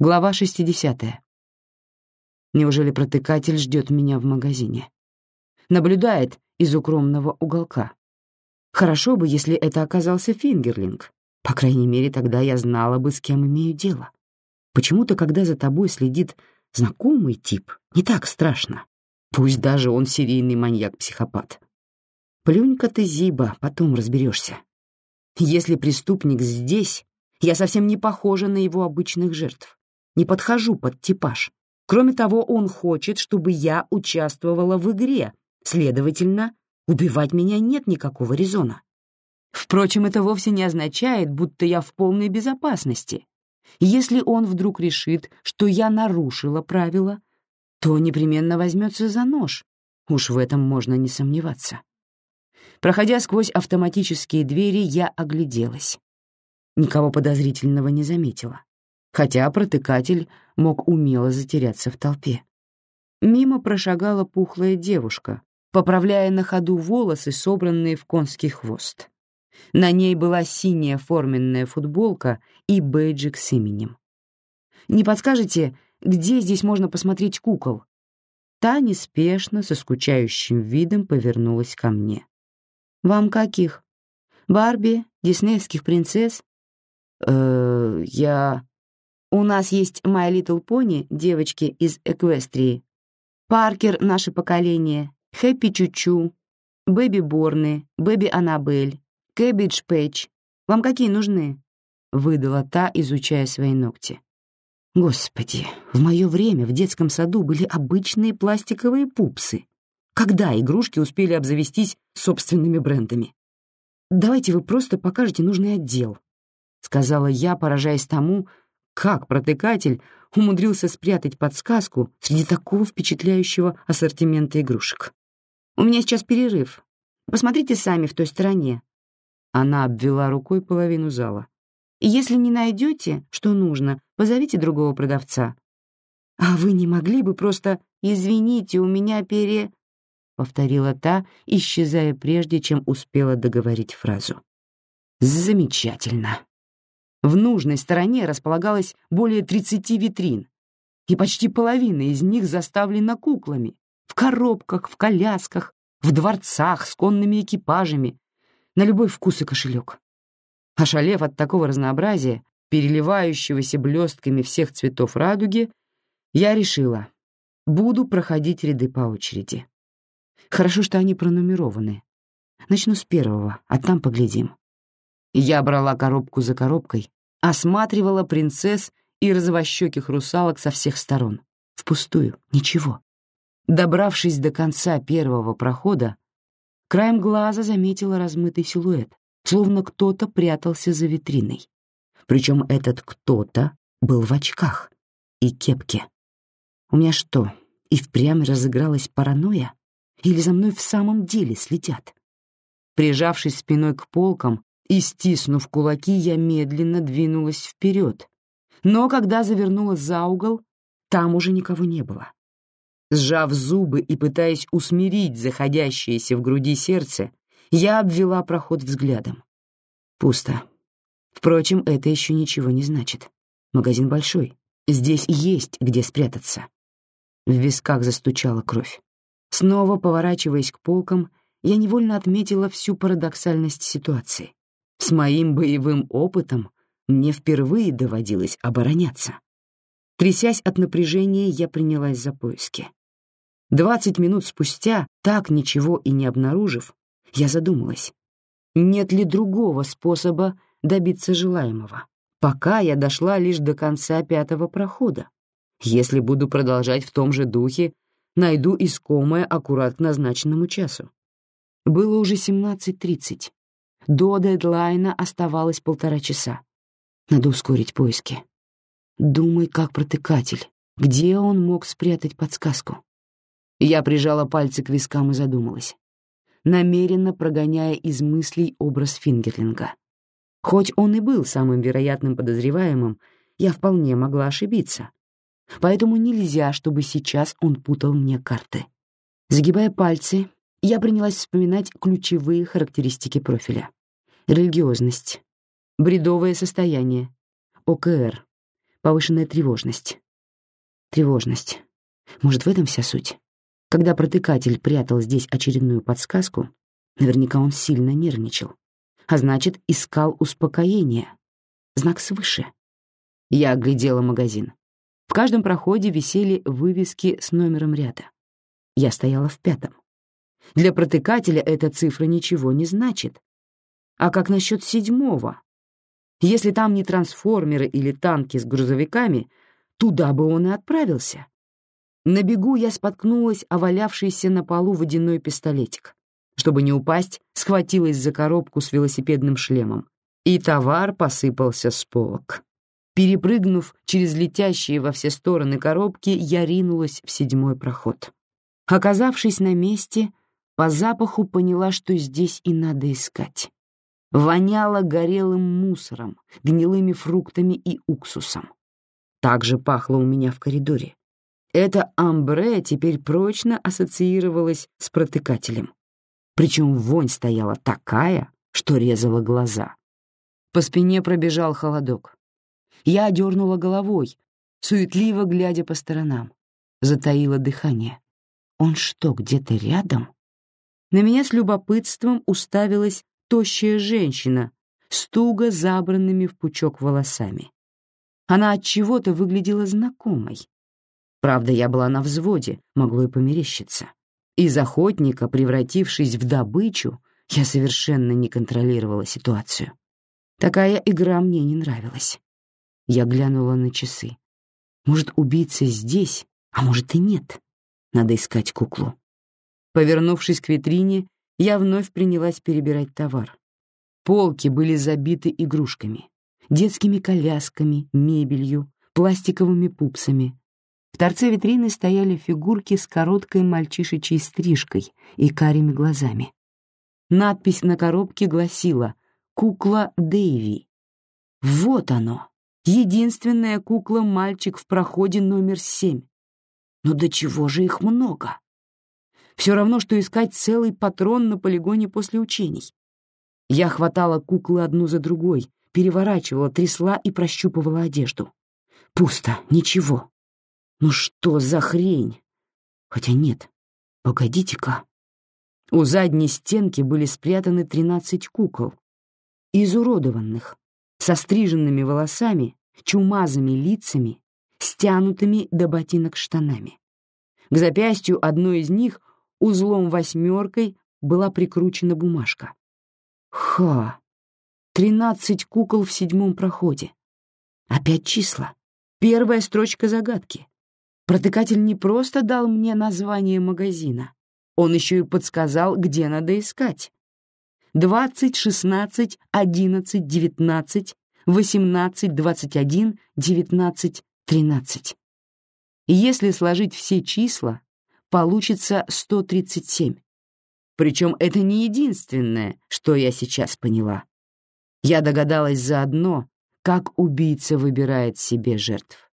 Глава 60. Неужели протыкатель ждет меня в магазине? Наблюдает из укромного уголка. Хорошо бы, если это оказался Фингерлинг. По крайней мере, тогда я знала бы, с кем имею дело. Почему-то, когда за тобой следит знакомый тип, не так страшно. Пусть даже он серийный маньяк-психопат. Плюнь-ка ты, Зиба, потом разберешься. Если преступник здесь, я совсем не похожа на его обычных жертв не подхожу под типаж. Кроме того, он хочет, чтобы я участвовала в игре, следовательно, убивать меня нет никакого резона. Впрочем, это вовсе не означает, будто я в полной безопасности. Если он вдруг решит, что я нарушила правила, то непременно возьмется за нож. Уж в этом можно не сомневаться. Проходя сквозь автоматические двери, я огляделась. Никого подозрительного не заметила хотя протыкатель мог умело затеряться в толпе. Мимо прошагала пухлая девушка, поправляя на ходу волосы, собранные в конский хвост. На ней была синяя форменная футболка и бейджик с именем. «Не подскажете, где здесь можно посмотреть кукол?» Та неспешно, со скучающим видом повернулась ко мне. «Вам каких? Барби, диснеевских принцесс?» «Э, я...» У нас есть My Little Pony, девочки из Эквестрии, Паркер — наше поколение, Happy Chou Chou, Baby Born ы, Baby Annabell, Cabbage Patch. Вам какие нужны?» — выдала та, изучая свои ногти. «Господи, в мое время в детском саду были обычные пластиковые пупсы. Когда игрушки успели обзавестись собственными брендами? Давайте вы просто покажете нужный отдел», — сказала я, поражаясь тому, как протыкатель умудрился спрятать подсказку среди такого впечатляющего ассортимента игрушек? «У меня сейчас перерыв. Посмотрите сами в той стороне». Она обвела рукой половину зала. «Если не найдете, что нужно, позовите другого продавца». «А вы не могли бы просто «извините, у меня пере...» — повторила та, исчезая прежде, чем успела договорить фразу. «Замечательно», в нужной стороне располагалось более 30 витрин, и почти половина из них заставлена куклами, в коробках, в колясках, в дворцах с конными экипажами, на любой вкус и кошелек. Ошалев от такого разнообразия, переливающегося блестками всех цветов радуги, я решила, буду проходить ряды по очереди. Хорошо, что они пронумерованы. Начну с первого, а там поглядим. Я брала коробку за коробкой, осматривала принцесс и розовощеких русалок со всех сторон. Впустую, ничего. Добравшись до конца первого прохода, краем глаза заметила размытый силуэт, словно кто-то прятался за витриной. Причем этот кто-то был в очках и кепке. У меня что, и впрямь разыгралась паранойя? Или за мной в самом деле следят? Прижавшись спиной к полкам, и, стиснув кулаки, я медленно двинулась вперед. Но когда завернула за угол, там уже никого не было. Сжав зубы и пытаясь усмирить заходящееся в груди сердце, я обвела проход взглядом. Пусто. Впрочем, это еще ничего не значит. Магазин большой. Здесь есть где спрятаться. В висках застучала кровь. Снова поворачиваясь к полкам, я невольно отметила всю парадоксальность ситуации. С моим боевым опытом мне впервые доводилось обороняться. Трясясь от напряжения, я принялась за поиски. Двадцать минут спустя, так ничего и не обнаружив, я задумалась, нет ли другого способа добиться желаемого. Пока я дошла лишь до конца пятого прохода. Если буду продолжать в том же духе, найду искомое аккурат к назначенному часу. Было уже 17.30. До дедлайна оставалось полтора часа. Надо ускорить поиски. Думай, как протыкатель. Где он мог спрятать подсказку? Я прижала пальцы к вискам и задумалась, намеренно прогоняя из мыслей образ Фингерлинга. Хоть он и был самым вероятным подозреваемым, я вполне могла ошибиться. Поэтому нельзя, чтобы сейчас он путал мне карты. Загибая пальцы, я принялась вспоминать ключевые характеристики профиля. Религиозность, бредовое состояние, ОКР, Повышенная тревожность. Тревожность. Может, в этом вся суть? Когда протыкатель прятал здесь очередную подсказку, наверняка он сильно нервничал, а значит, искал успокоения. Знак свыше. Я оглядела магазин. В каждом проходе висели вывески с номером ряда. Я стояла в пятом. Для протыкателя эта цифра ничего не значит. А как насчет седьмого? Если там не трансформеры или танки с грузовиками, туда бы он и отправился. На бегу я споткнулась о валявшийся на полу водяной пистолетик. Чтобы не упасть, схватилась за коробку с велосипедным шлемом, и товар посыпался с полок. Перепрыгнув через летящие во все стороны коробки, я ринулась в седьмой проход. Оказавшись на месте, по запаху поняла, что здесь и надо искать. Воняло горелым мусором, гнилыми фруктами и уксусом. Так же пахло у меня в коридоре. Это амбре теперь прочно ассоциировалось с протыкателем. Причем вонь стояла такая, что резала глаза. По спине пробежал холодок. Я дернула головой, суетливо глядя по сторонам. Затаила дыхание. Он что, где-то рядом? На меня с любопытством уставилась тощая женщина с туго забранными в пучок волосами. Она от чего-то выглядела знакомой. Правда, я была на взводе, могло и померещиться. Из охотника, превратившись в добычу, я совершенно не контролировала ситуацию. Такая игра мне не нравилась. Я глянула на часы. Может, убийца здесь, а может и нет. Надо искать куклу. Повернувшись к витрине, я вновь принялась перебирать товар. Полки были забиты игрушками, детскими колясками, мебелью, пластиковыми пупсами, в торце витрины стояли фигурки с короткой мальчишечьей стрижкой и карими глазами. Надпись на коробке гласила «Кукла Дэйви». Вот оно, единственная кукла-мальчик в проходе номер семь. Но до чего же их много? Все равно, что искать целый патрон на полигоне после учений. Я хватала куклы одну за другой, переворачивала, трясла и прощупывала одежду. Пусто, ничего. Ну что за хрень? Хотя нет, погодите-ка. У задней стенки были спрятаны тринадцать кукол, изуродованных, со стриженными волосами, чумазыми лицами, стянутыми до ботинок штанами. К запястью одной из них узлом восьмеркой была прикручена бумажка. Ха! Тринадцать кукол в седьмом проходе. Опять числа. Первая строчка загадки. Протыкатель не просто дал мне название магазина, он еще и подсказал, где надо искать. 20, 16, 11, 19, 18, 21, 19, 13. Если сложить все числа, получится 137. Причем это не единственное, что я сейчас поняла. Я догадалась заодно, как убийца выбирает себе жертв.